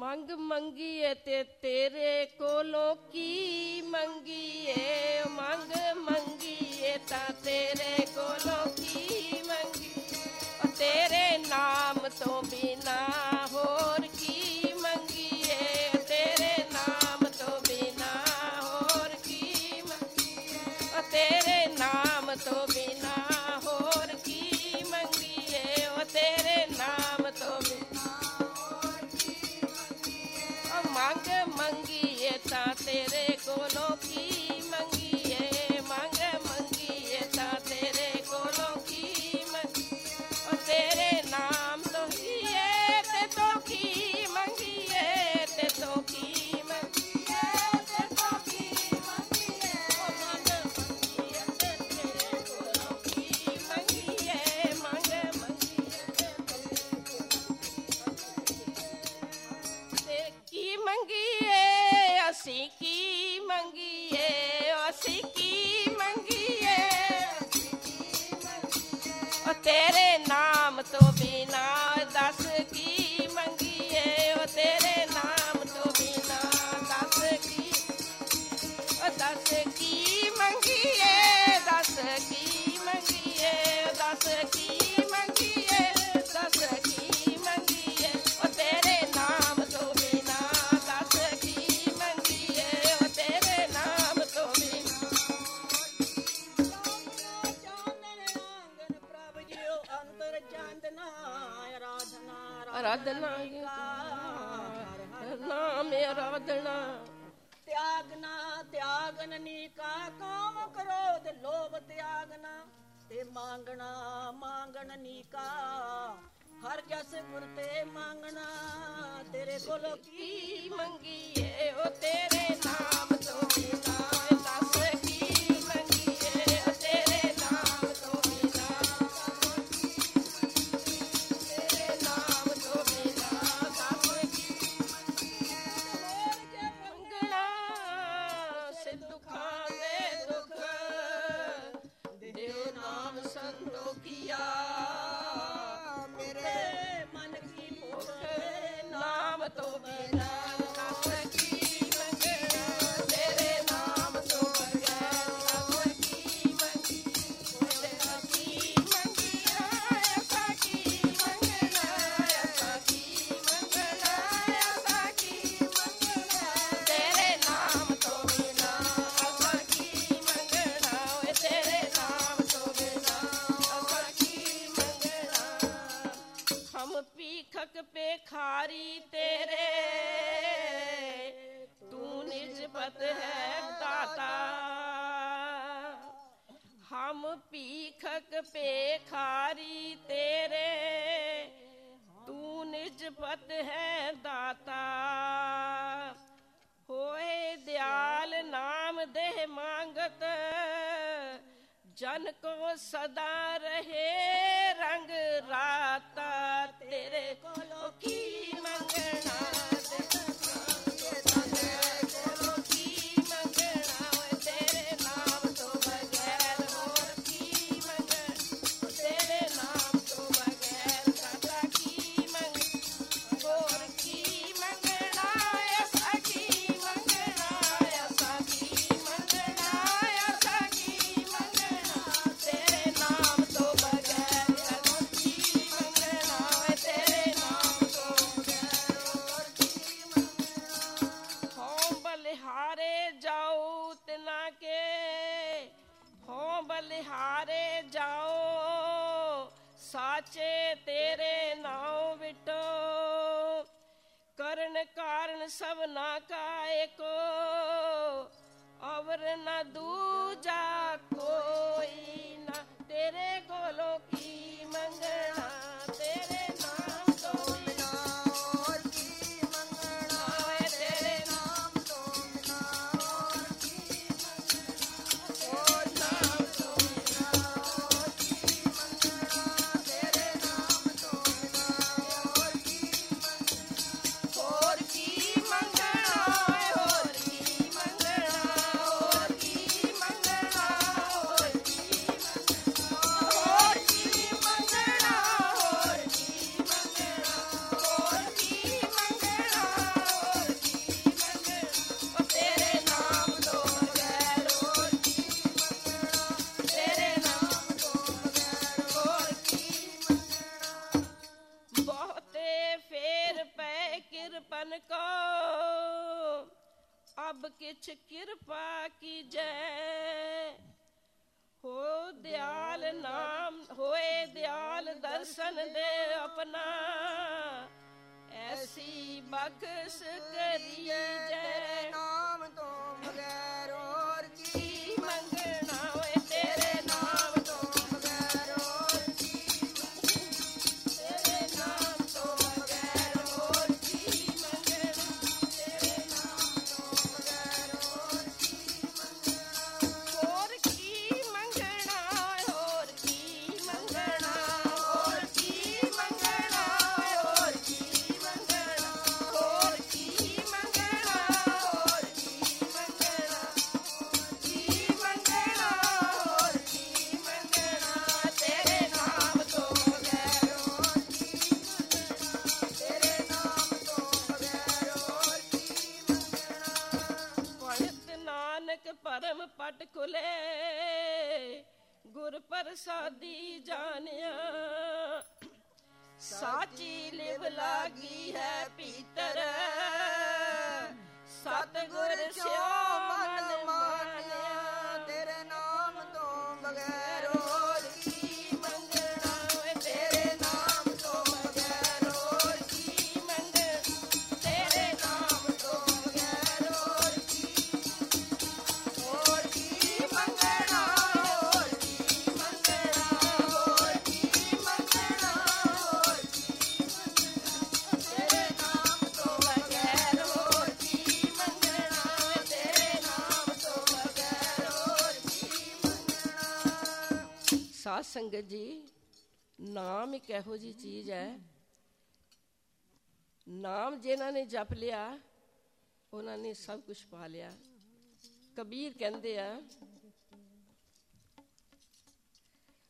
ਮੰਗ ਮੰਗੀਏ ਤੇ ਤੇਰੇ ਕੋਲੋਂ ਕੀ ਮੰਗੀਏ? ਮੰਗ ਮੰਗੀਏ ਤਾਂ ਤੇਰੇ ਕੋਲੋਂ ਕੀ ਮੰਗੀਏ? ਤੇਰੇ ਨਾਮ ਤੋਂ ਬਿਨਾ ਹੋਰ ਕੀ ਮੰਗੀਏ? ਤੇਰੇ ਨਾਮ ਤੋਂ ਬਿਨਾ ਹੋਰ ਕੀ ਮੰਗੀਏ ਤਾਂ ਤੇਰੇ ਕੋਲੋਂ ਅਸੀਂ ਕੀ ਮੰਗੀਏ? ਅਸੀਂ ਕੀ ਮੰਗੀਏ? ਅਸੀਂ ਕੀ ਮੰਗੀਏ? ਉਹ ਤੇਰੇ ਅਰਾਧਨਾ ਨਾਮ ਅਰਾਧਨਾ ਤਿਆਗਨਾ ਤਿਆਗਨਨੀ ਕਾ ਕਾਮ ਕਰੋਧ, ਲੋਭ ਤਿਆਗਨਾ। ਤੇ ਮੰਗਣਾ ਨੀ ਕਾ। ਹਰ ਜਸ ਗੁਰ ਤੇ ਮੰਗਣਾ, ਤੇਰੇ ਕੋਲੋਂ ਕੀ ਮੰਗੀਏ ਓ ਤੇ किया ਲਿਖਕ ਭੇਖਾਰੀ ਤੇਰੇ, ਤੂੰ ਨਿਜਪਤ ਹੈ ਦਾਤਾ। ਹੋਏ ਦਿਆਲ ਨਾਮ ਦੇ ਮੰਗਤ, ਜਨ ਕੋ ਸਦਾ ਰਹੇ। ਹਾਰੇ ਜਾਓ ਸਾਚੇ ਤੇਰੇ ਨਾਮ ਵਿਟੋ ਕਰਨ ਕਾਰਨ ਸਭਨਾ ਕਾਏ ਕੋ ਅਵਰ ਨਾ ਦੂਜਾ ਮੁਛ ਕਿਰਪਾ ਕੀ ਜੈ ਹੋ ਦਿਆਲ ਨਾਮ, ਹੋਏ ਦਿਆਲ ਦਰਸ਼ਨ ਦੇ ਆਪਣਾ। ਐਸੀ ਬਖਸ਼ ਕਰੀਏ। ਪ੍ਰਸਾਦੀ ਜਾਣਿਆ। ਸਾਚੀ ਲਿਵ ਲਾਗੀ ਹੈ ਪੀਤਰ। ਸੰਗਤ ਜੀ, ਨਾਮ ਇੱਕ ਇਹੋ ਜੀ ਚੀਜ਼ ਹੈ। ਨਾਮ ਜਿਨ੍ਹਾਂ ਨੇ ਜਪ ਲਿਆ, ਉਹਨਾਂ ਨੇ ਸਭ ਕੁਝ ਪਾ ਲਿਆ। ਕਬੀਰ ਕਹਿੰਦੇ ਆ,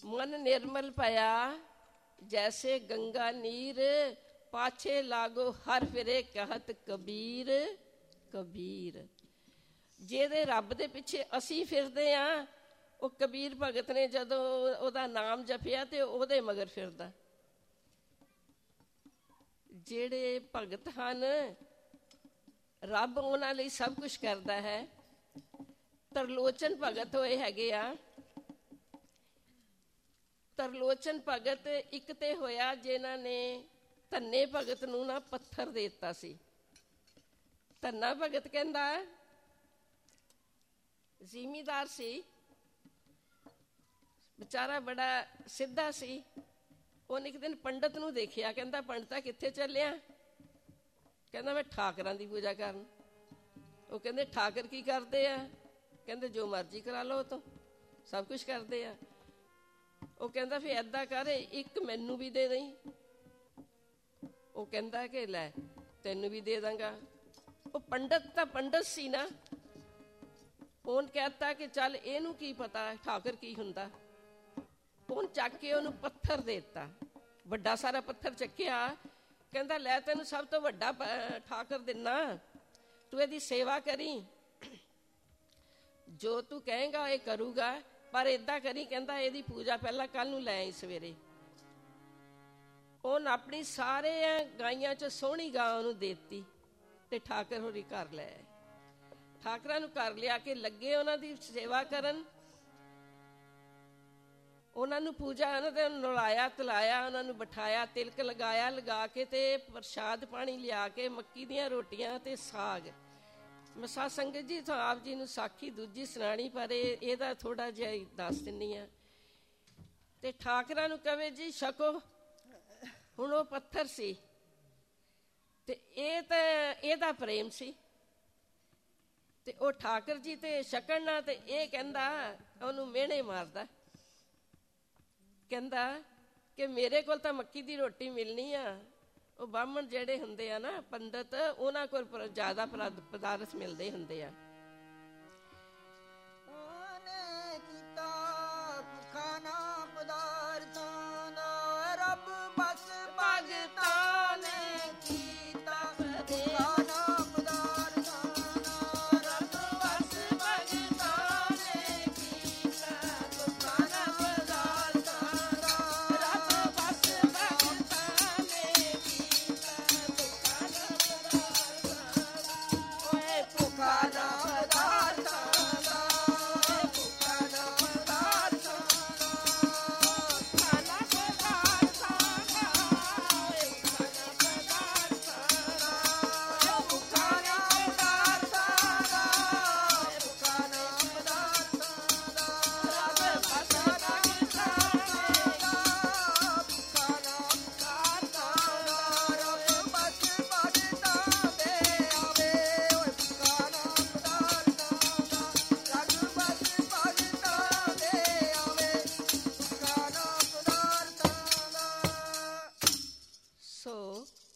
ਮਨ ਨਿਰਮਲ ਭਇਆ, ਜੈਸੇ ਗੰਗਾ ਨੀਰ, ਪਾਛੇ ਲਾਗੋ ਹਰ ਫਿਰੇ ਕਹਤ ਕਬੀਰ ਕਬੀਰ। ਜਿਹਦੇ ਰੱਬ ਦੇ ਪਿੱਛੇ ਅਸੀਂ ਫਿਰਦੇ ਆ ਉਹ ਕਬੀਰ ਭਗਤ ਨੇ ਜਦੋਂ ਉਹਦਾ ਨਾਮ ਜਪਿਆ ਤੇ ਉਹਦੇ ਮਗਰ ਫਿਰਦਾ। ਜਿਹੜੇ ਭਗਤ ਹਨ, ਰੱਬ ਉਹਨਾਂ ਲਈ ਸਭ ਕੁਝ ਕਰਦਾ ਹੈ। ਤਰਲੋਚਨ ਭਗਤ ਹੋਏ ਹੈਗੇ ਆ। ਤਰਲੋਚਨ ਭਗਤ ਇੱਕ ਤੇ ਹੋਇਆ ਜਿਨ੍ਹਾਂ ਨੇ ਧੰਨੇ ਭਗਤ ਨੂੰ ਨਾ ਪੱਥਰ ਦੇ ਦਿੱਤਾ ਸੀ। ਧੰਨਾ ਭਗਤ ਕਹਿੰਦਾ, ਜ਼ਿਮੀਦਾਰ ਸੀ। ਵਿਚਾਰਾ ਬੜਾ ਸਿੱਧਾ ਸੀ। ਉਹਨੇ ਇੱਕ ਦਿਨ ਪੰਡਤ ਨੂੰ ਦੇਖਿਆ, ਕਹਿੰਦਾ, ਪੰਡਤਾ, ਕਿੱਥੇ ਚੱਲਿਆ? ਕਹਿੰਦਾ, ਮੈਂ ਠਾਕਰਾਂ ਦੀ ਪੂਜਾ ਕਰਨ। ਉਹ ਕਹਿੰਦੇ, ਠਾਕਰ ਕੀ ਕਰਦੇ ਆ? ਕਹਿੰਦੇ, ਜੋ ਮਰਜ਼ੀ ਕਰਾ ਲਓ ਉਹ ਸਭ ਕੁਝ ਕਰਦੇ ਆ। ਉਹ ਕਹਿੰਦਾ, ਫਿਰ ਐਦਾਂ ਕਰੇ, ਇੱਕ ਮੈਨੂੰ ਵੀ ਦੇ ਦੇਈ। ਉਹ ਕਹਿੰਦਾ ਕਿ, ਲੈ, ਤੈਨੂੰ ਵੀ ਦੇ ਦਾਂਗਾ। ਉਹ ਪੰਡਤ ਤਾਂ ਪੰਡਤ ਸੀ ਨਾ। ਉਹਨ ਕਹਤਾ ਕਿ, ਚੱਲ, ਇਹਨੂੰ ਕੀ ਪਤਾ, ਠਾਕਰ ਕੀ ਹੁੰਦਾ? ਉਹਨ ਚੱਕ ਕੇ ਉਹਨੂੰ ਪੱਥਰ ਦੇ ਦਿੱਤਾ। ਵੱਡਾ ਸਾਰਾ ਪੱਥਰ ਚੱਕਿਆ। ਕਹਿੰਦਾ, ਲੈ ਤੈਨੂੰ ਸਭ ਤੋਂ ਵੱਡਾ ਪ- ਠਾਕਰ ਦਿੰਨਾ। ਤੂੰ ਇਹਦੀ ਸੇਵਾ ਕਰੀ। ਜੋ ਤੂੰ ਕਹੇਗਾ ਇਹ ਕਰੂਗਾ। ਪਰ ਇਦਾਂ ਕਰੀ, ਕਹਿੰਦਾ, ਇਹਦੀ ਪੂਜਾ ਪਹਿਲਾਂ ਕੱਲ ਨੂੰ ਲੈ ਆਈ ਸਵੇਰੇ। ਉਹਨ ਆਪਣੀ ਸਾਰੇ ਗਾਈਆਂ ਚ ਸੋਹਣੀ ਗਾਂ ਉਹਨੂੰ ਦੇਤੀ ਤੇ ਠਾਕਰ ਹੋਰੀ ਘਰ ਲੈ ਆਏ। ਠਾਕਰਾਂ ਨੂੰ ਘਰ ਲਿਆ ਕੇ ਲੱਗੇ ਉਹਨਾਂ ਦੀ ਸੇਵਾ ਕਰਨ। ਉਹਨਾਂ ਨੂੰ ਪੂਜਾ, ਉਹਨਾਂ ਦੇ ਨਲਾਇਆ, ਤਲਾਇਆ, ਉਹਨਾਂ ਨੂੰ ਬਿਠਾਇਆ, ਤਿਲਕ ਲਗਾਇਆ, ਲਗਾ ਕੇ ਤੇ ਪ੍ਰਸ਼ਾਦ ਪਾਣੀ ਲਿਆ ਕੇ ਮੱਕੀ ਦੀਆਂ ਰੋਟੀਆਂ ਤੇ ਸਾਗ। ਮਸਾ ਸੰਗਤ ਜੀ, ਤੋਂ ਆਪ ਜੀ ਨੂੰ ਸਾਖੀ, ਦੂਜੀ ਸੁਣਾਣੀ ਪਰ ਇਹਦਾ ਥੋੜਾ ਜਿਹਾ ਦੱਸ ਦਿੰਨੀ ਆ ਤੇ ਠਾਕਰਾਂ ਨੂੰ ਕਵੇ ਜੀ, ਛਕੋ। ਹੁਣ ਉਹ ਪੱਥਰ ਸੀ। ਤੇ ਇਹ ਤਾਂ, ਇਹਦਾ ਪ੍ਰੇਮ ਸੀ। ਤੇ ਉਹ ਠਾਕਰ ਜੀ ਤੇ ਛਕਣ ਨਾ ਤੇ ਇਹ ਕਹਿੰਦਾ, ਉਹਨੂੰ ਮਿਹਣੇ ਮਾਰਦਾ। ਕਹਿੰਦਾ ਕਿ ਮੇਰੇ ਕੋਲ ਤਾਂ ਮੱਕੀ ਦੀ ਰੋਟੀ ਮਿਲਣੀ ਆ। ਉਹ ਬਾਹਮਣ ਜਿਹੜੇ ਹੁੰਦੇ ਆ ਨਾ ਪੰਡਤ, ਉਹਨਾਂ ਕੋਲ ਜ਼ਿਆਦਾ ਪਦਾਰਥ ਮਿਲਦੇ ਹੁੰਦੇ ਆ।